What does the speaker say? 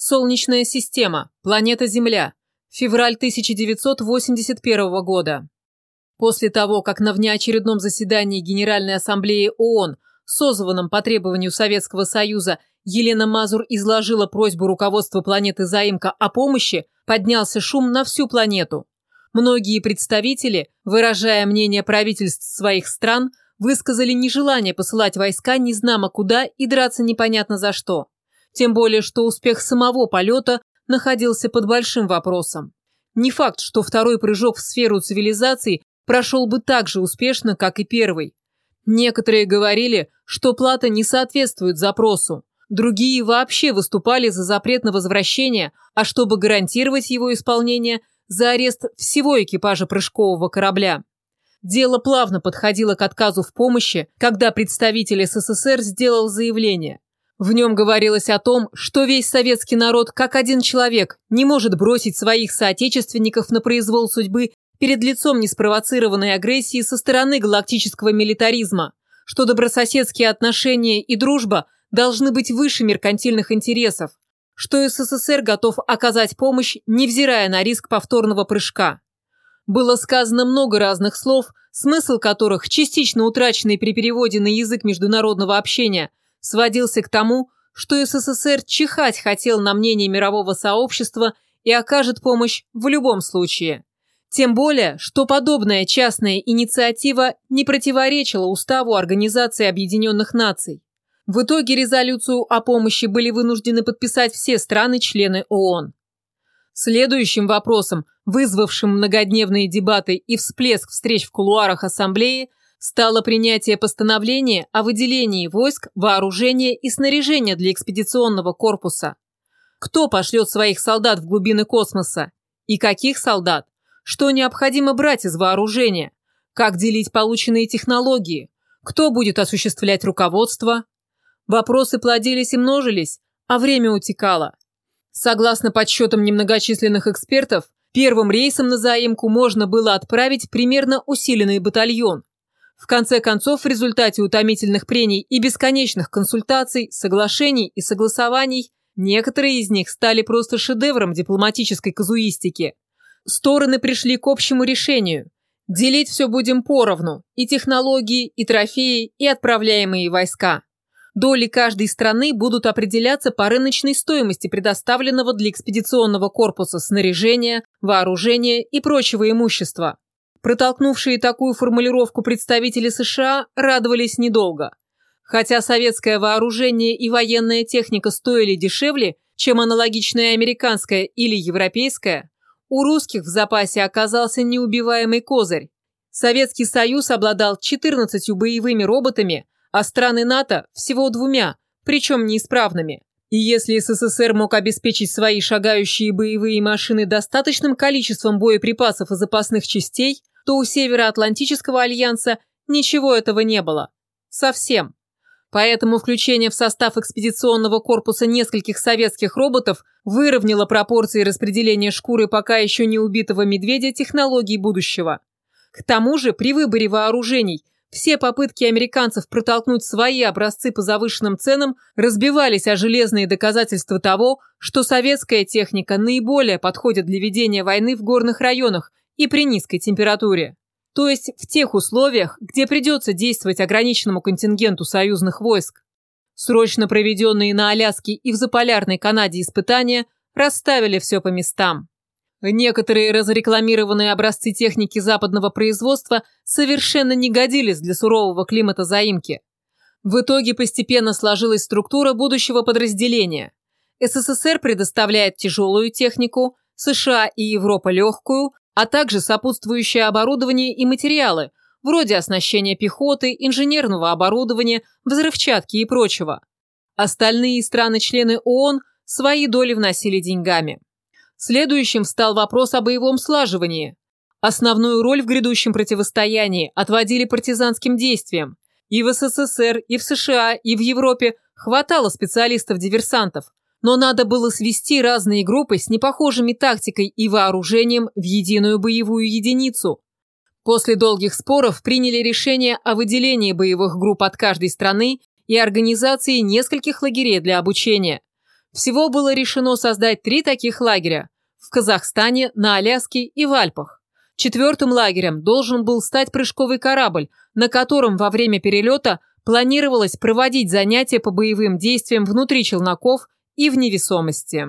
Солнечная система. Планета Земля. Февраль 1981 года. После того, как на внеочередном заседании Генеральной Ассамблеи ООН, созванном по требованию Советского Союза, Елена Мазур изложила просьбу руководства планеты Заимка о помощи, поднялся шум на всю планету. Многие представители, выражая мнение правительств своих стран, высказали нежелание посылать войска незнамо куда и драться непонятно за что. Тем более, что успех самого полета находился под большим вопросом. Не факт, что второй прыжок в сферу цивилизации прошел бы так же успешно, как и первый. Некоторые говорили, что плата не соответствует запросу. Другие вообще выступали за запрет на возвращение, а чтобы гарантировать его исполнение, за арест всего экипажа прыжкового корабля. Дело плавно подходило к отказу в помощи, когда представитель СССР сделал заявление. В нем говорилось о том, что весь советский народ, как один человек, не может бросить своих соотечественников на произвол судьбы перед лицом неспровоцированной агрессии со стороны галактического милитаризма, что добрососедские отношения и дружба должны быть выше меркантильных интересов, что СССР готов оказать помощь, невзирая на риск повторного прыжка. Было сказано много разных слов, смысл которых, частично утраченный при переводе на язык международного общения, сводился к тому, что СССР чихать хотел на мнение мирового сообщества и окажет помощь в любом случае. Тем более, что подобная частная инициатива не противоречила Уставу Организации Объединенных Наций. В итоге резолюцию о помощи были вынуждены подписать все страны-члены ООН. Следующим вопросом, вызвавшим многодневные дебаты и всплеск встреч в кулуарах Ассамблеи, стало принятие постановления о выделении войск, вооружения и снаряжения для экспедиционного корпуса. Кто пошлет своих солдат в глубины космоса? И каких солдат? Что необходимо брать из вооружения? Как делить полученные технологии? Кто будет осуществлять руководство? Вопросы плодились и множились, а время утекало. Согласно подсчетам немногочисленных экспертов, первым рейсом на заимку можно было отправить примерно усиленный батальон. В конце концов, в результате утомительных прений и бесконечных консультаций, соглашений и согласований, некоторые из них стали просто шедевром дипломатической казуистики. Стороны пришли к общему решению. Делить все будем поровну – и технологии, и трофеи, и отправляемые войска. Доли каждой страны будут определяться по рыночной стоимости предоставленного для экспедиционного корпуса снаряжения, вооружения и прочего имущества. Протолкнувшие такую формулировку представители США радовались недолго. Хотя советское вооружение и военная техника стоили дешевле, чем аналогичное американское или европейское, у русских в запасе оказался неубиваемый козырь. Советский Союз обладал 14 боевыми роботами, а страны НАТО всего двумя, причем неисправными. И если СССР мог обеспечить свои шагающие боевые машины достаточным количеством боеприпасов и запасных частей, то у Североатлантического альянса ничего этого не было. Совсем. Поэтому включение в состав экспедиционного корпуса нескольких советских роботов выровняло пропорции распределения шкуры пока еще не убитого медведя технологий будущего. К тому же при выборе вооружений все попытки американцев протолкнуть свои образцы по завышенным ценам разбивались о железные доказательства того, что советская техника наиболее подходит для ведения войны в горных районах и при низкой температуре. То есть в тех условиях, где придется действовать ограниченному контингенту союзных войск. Срочно проведенные на Аляске и в заполярной Канаде испытания расставили все по местам. Некоторые разрекламированные образцы техники западного производства совершенно не годились для сурового климата заимки. В итоге постепенно сложилась структура будущего подразделения. СССР предоставляет тяжелую технику, США и Европа легкую, а также сопутствующее оборудование и материалы, вроде оснащения пехоты, инженерного оборудования, взрывчатки и прочего. Остальные страны-члены ООН свои доли вносили деньгами. Следующим стал вопрос о боевом слаживании. Основную роль в грядущем противостоянии отводили партизанским действиям. И в СССР, и в США, и в Европе хватало специалистов-диверсантов, но надо было свести разные группы с непохожими тактикой и вооружением в единую боевую единицу. После долгих споров приняли решение о выделении боевых групп от каждой страны и организации нескольких лагерей для обучения. Всего было решено создать три таких лагеря – в Казахстане, на Аляске и в Альпах. Четвертым лагерем должен был стать прыжковый корабль, на котором во время перелета планировалось проводить занятия по боевым действиям внутри челноков и в невесомости.